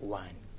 one.